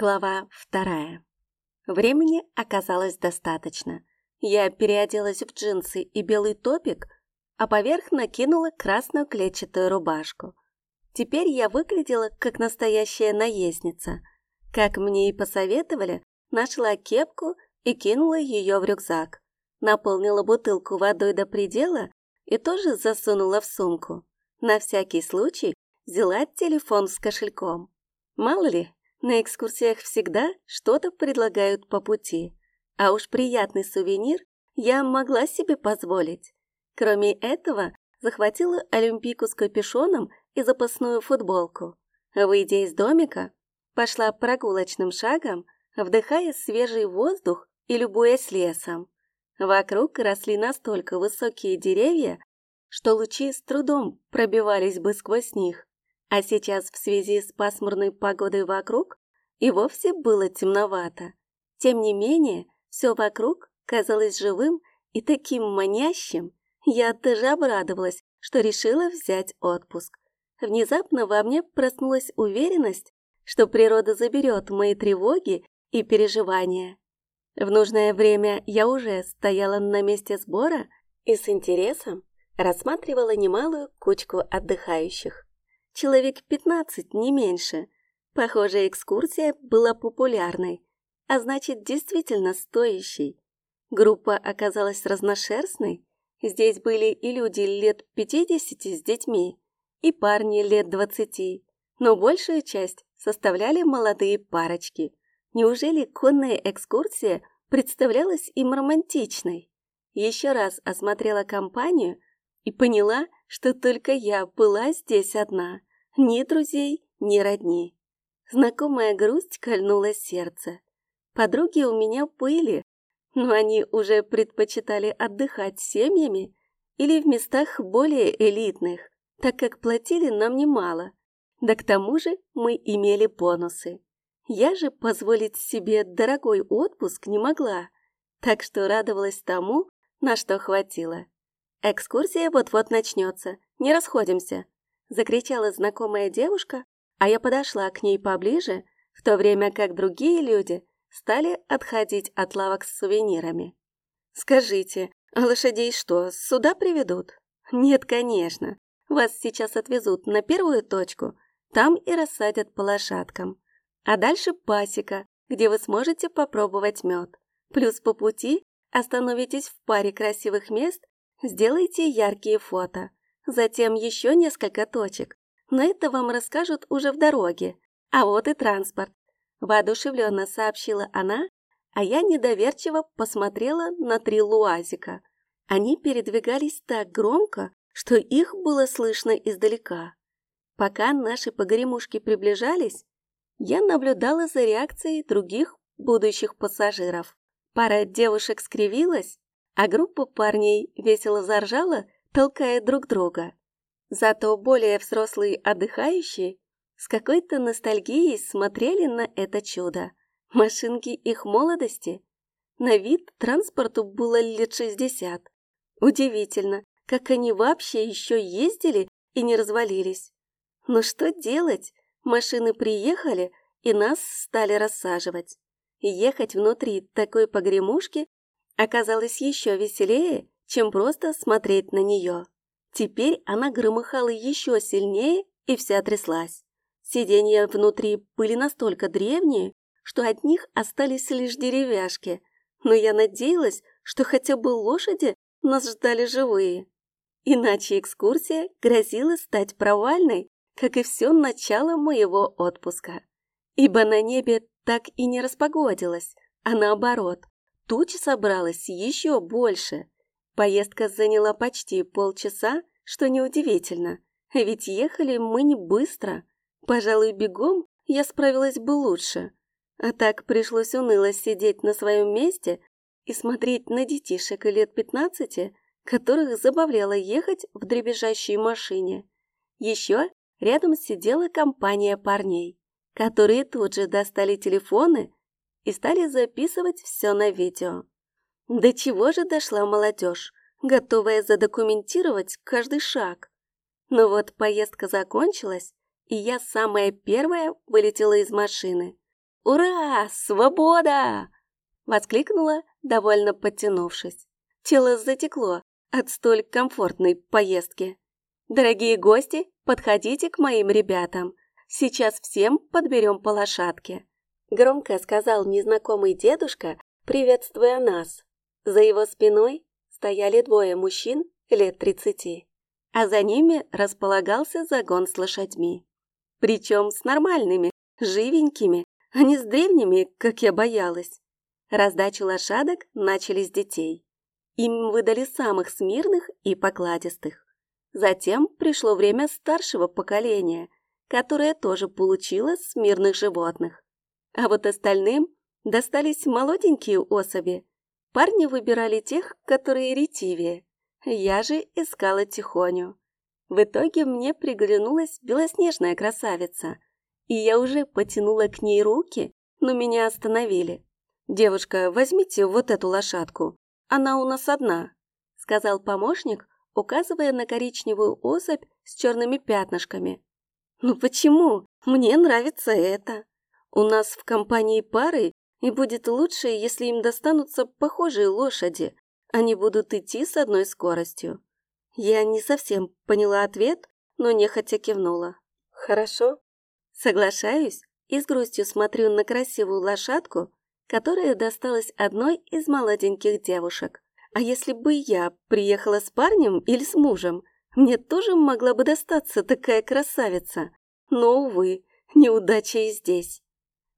Глава вторая. Времени оказалось достаточно. Я переоделась в джинсы и белый топик, а поверх накинула красную клетчатую рубашку. Теперь я выглядела как настоящая наездница. Как мне и посоветовали, нашла кепку и кинула ее в рюкзак. Наполнила бутылку водой до предела и тоже засунула в сумку. На всякий случай взяла телефон с кошельком. Мало ли, на экскурсиях всегда что-то предлагают по пути, а уж приятный сувенир я могла себе позволить. Кроме этого, захватила олимпийку с капюшоном и запасную футболку. Выйдя из домика, пошла прогулочным шагом, вдыхая свежий воздух и любуясь лесом. Вокруг росли настолько высокие деревья, что лучи с трудом пробивались бы сквозь них, а сейчас в связи с пасмурной погодой вокруг и вовсе было темновато. Тем не менее, все вокруг казалось живым и таким манящим, я даже обрадовалась, что решила взять отпуск. Внезапно во мне проснулась уверенность, что природа заберет мои тревоги и переживания. В нужное время я уже стояла на месте сбора и с интересом рассматривала немалую кучку отдыхающих человек 15, не меньше. Похоже, экскурсия была популярной, а значит, действительно стоящей. Группа оказалась разношерстной. Здесь были и люди лет 50 с детьми, и парни лет 20, но большую часть составляли молодые парочки. Неужели конная экскурсия представлялась им романтичной? Еще раз осмотрела компанию и поняла, что только я была здесь одна. Ни друзей, ни родни. Знакомая грусть кольнула сердце. Подруги у меня были, но они уже предпочитали отдыхать семьями или в местах более элитных, так как платили нам немало. Да к тому же мы имели бонусы. Я же позволить себе дорогой отпуск не могла, так что радовалась тому, на что хватило. Экскурсия вот-вот начнется, не расходимся закричала знакомая девушка, а я подошла к ней поближе, в то время как другие люди стали отходить от лавок с сувенирами. «Скажите, лошадей что, сюда приведут?» «Нет, конечно. Вас сейчас отвезут на первую точку, там и рассадят по лошадкам. А дальше пасека, где вы сможете попробовать мед. Плюс по пути остановитесь в паре красивых мест, сделайте яркие фото. Затем еще несколько точек, но это вам расскажут уже в дороге. А вот и транспорт. Воодушевленно сообщила она, а я недоверчиво посмотрела на три луазика. Они передвигались так громко, что их было слышно издалека. Пока наши погремушки приближались, я наблюдала за реакцией других будущих пассажиров. Пара девушек скривилась, а группа парней весело заржала толкая друг друга. Зато более взрослые отдыхающие с какой-то ностальгией смотрели на это чудо. Машинки их молодости. На вид транспорту было лет шестьдесят. Удивительно, как они вообще еще ездили и не развалились. Но что делать? Машины приехали, и нас стали рассаживать. Ехать внутри такой погремушки оказалось еще веселее, чем просто смотреть на нее. Теперь она громыхала еще сильнее и вся тряслась. Сиденья внутри были настолько древние, что от них остались лишь деревяшки, но я надеялась, что хотя бы лошади нас ждали живые. Иначе экскурсия грозила стать провальной, как и все начало моего отпуска. Ибо на небе так и не распогодилось, а наоборот, туч собралось еще больше. Поездка заняла почти полчаса, что неудивительно, ведь ехали мы не быстро. Пожалуй, бегом я справилась бы лучше. А так пришлось уныло сидеть на своем месте и смотреть на детишек лет пятнадцати, которых забавляло ехать в дребезжащей машине. Еще рядом сидела компания парней, которые тут же достали телефоны и стали записывать все на видео. До чего же дошла молодежь, готовая задокументировать каждый шаг. Но вот поездка закончилась, и я самая первая вылетела из машины. «Ура! Свобода!» — воскликнула, довольно подтянувшись. Тело затекло от столь комфортной поездки. «Дорогие гости, подходите к моим ребятам. Сейчас всем подберем по лошадке», — громко сказал незнакомый дедушка, приветствуя нас. За его спиной стояли двое мужчин лет тридцати, а за ними располагался загон с лошадьми. Причем с нормальными, живенькими, а не с древними, как я боялась. Раздачу лошадок начали с детей. Им выдали самых смирных и покладистых. Затем пришло время старшего поколения, которое тоже получило смирных животных. А вот остальным достались молоденькие особи. Парни выбирали тех, которые ретивее. Я же искала тихоню. В итоге мне приглянулась белоснежная красавица – и я уже потянула к ней руки, но меня остановили. «Девушка, возьмите вот эту лошадку, она у нас одна», — сказал помощник, указывая на коричневую особь с черными пятнышками. «Ну почему? Мне нравится это. У нас в компании пары, и будет лучше, если им достанутся похожие лошади. Они будут идти с одной скоростью». Я не совсем поняла ответ, но нехотя кивнула. «Хорошо, Соглашаюсь и с грустью смотрю на красивую лошадку, которая досталась одной из молоденьких девушек. А если бы я приехала с парнем или с мужем, мне тоже могла бы достаться такая красавица. Но, увы, неудача и здесь.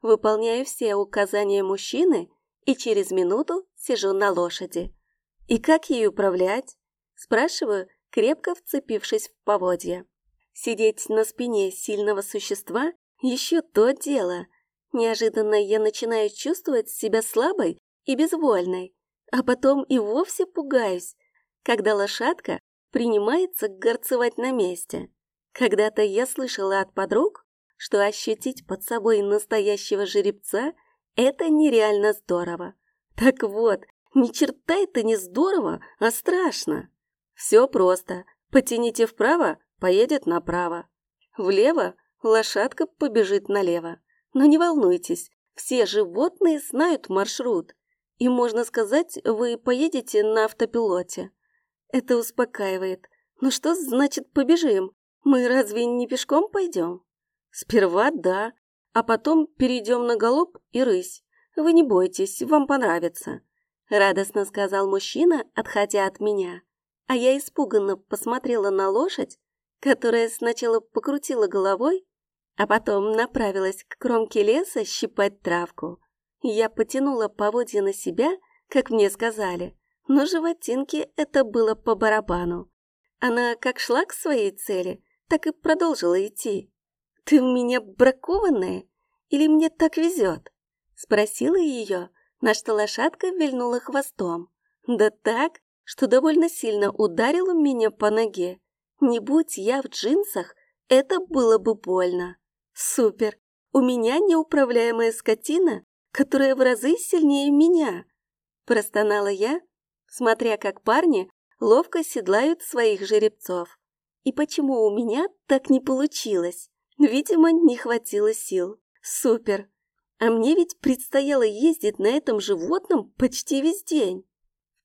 Выполняю все указания мужчины и через минуту сижу на лошади. И как ей управлять? Спрашиваю, крепко вцепившись в поводья. Сидеть на спине сильного существа – еще то дело. Неожиданно я начинаю чувствовать себя слабой и безвольной, а потом и вовсе пугаюсь, когда лошадка принимается горцевать на месте. Когда-то я слышала от подруг, что ощутить под собой настоящего жеребца – это нереально здорово. Так вот, ни черта это не здорово, а страшно. Все просто. Потяните вправо, поедет направо. Влево лошадка побежит налево. Но не волнуйтесь, все животные знают маршрут. И, можно сказать, вы поедете на автопилоте. Это успокаивает. Но что значит побежим? Мы разве не пешком пойдем? Сперва да, а потом перейдем на галоп и рысь. Вы не бойтесь, вам понравится. Радостно сказал мужчина, отходя от меня. А я испуганно посмотрела на лошадь, которая сначала покрутила головой, а потом направилась к кромке леса щипать травку. Я потянула поводья на себя, как мне сказали, но животинке это было по барабану. Она как шла к своей цели, так и продолжила идти. «Ты у меня бракованная? Или мне так везет?» Спросила ее, на что лошадка вильнула хвостом. Да так, что довольно сильно ударила меня по ноге. Не будь я в джинсах, это было бы больно. Супер! У меня неуправляемая скотина, которая в разы сильнее меня. Простонала я, смотря как парни ловко седлают своих жеребцов. И почему у меня так не получилось? Видимо, не хватило сил. Супер! А мне ведь предстояло ездить на этом животном почти весь день.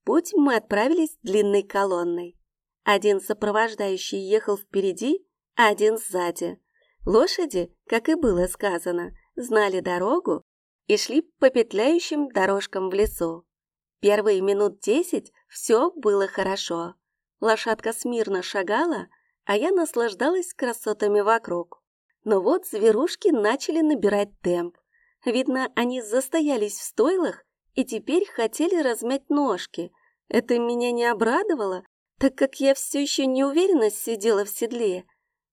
В путь мы отправились длинной колонной. Один сопровождающий ехал впереди, а один сзади. Лошади, как и было сказано, знали дорогу и шли по петляющим дорожкам в лесу. Первые минут десять все было хорошо. Лошадка смирно шагала, а я наслаждалась красотами вокруг. Но вот зверушки начали набирать темп. Видно, они застоялись в стойлах и теперь хотели размять ножки. Это меня не обрадовало, так как я все еще неуверенно сидела в седле.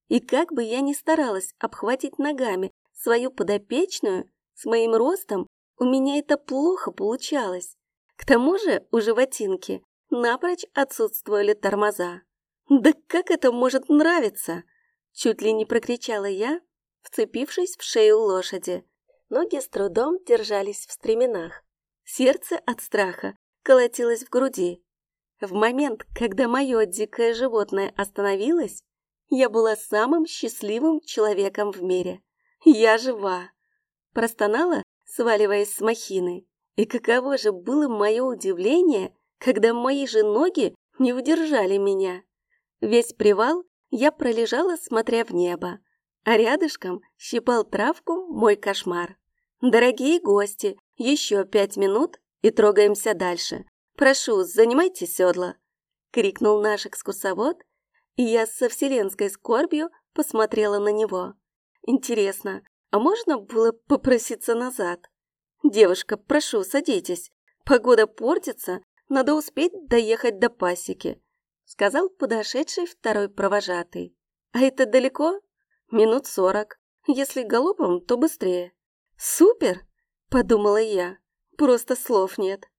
И как бы я ни старалась обхватить ногами свою подопечную, с моим ростом у меня это плохо получалось. К тому же у животинки напрочь отсутствовали тормоза. «Да как это может нравиться?» Чуть ли не прокричала я, вцепившись в шею лошади. Ноги с трудом держались в стременах. Сердце от страха колотилось в груди. В момент, когда мое дикое животное остановилось, я была самым счастливым человеком в мире. Я жива. Простонала, сваливаясь с махины. И каково же было мое удивление, когда мои же ноги не удержали меня. Весь привал я пролежала, смотря в небо, а рядышком щипал травку мой кошмар. Дорогие гости, еще пять минут и трогаемся дальше. Прошу, занимайте седла, крикнул наш экскурсовод, и я со вселенской скорбью посмотрела на него. Интересно, а можно было попроситься назад? Девушка, прошу, садитесь. Погода портится, надо успеть доехать до пасеки, сказал подошедший второй провожатый. А это далеко? Минут сорок. Если галопом, то быстрее. Супер, подумала я. Просто слов нет.